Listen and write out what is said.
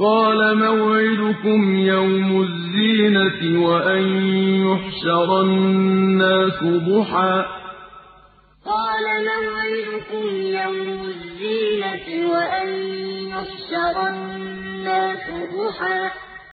قَالَ مَوْعِدُكُمْ يَوْمُ الزِّينَةِ وَأَن يُحْشَرَ النَّاسُ ضُحًى. قَالَ مَوْعِدُكُمْ يَوْمُ الزِّينَةِ وَأَن يُحْشَرَ النَّاسُ ضُحًى.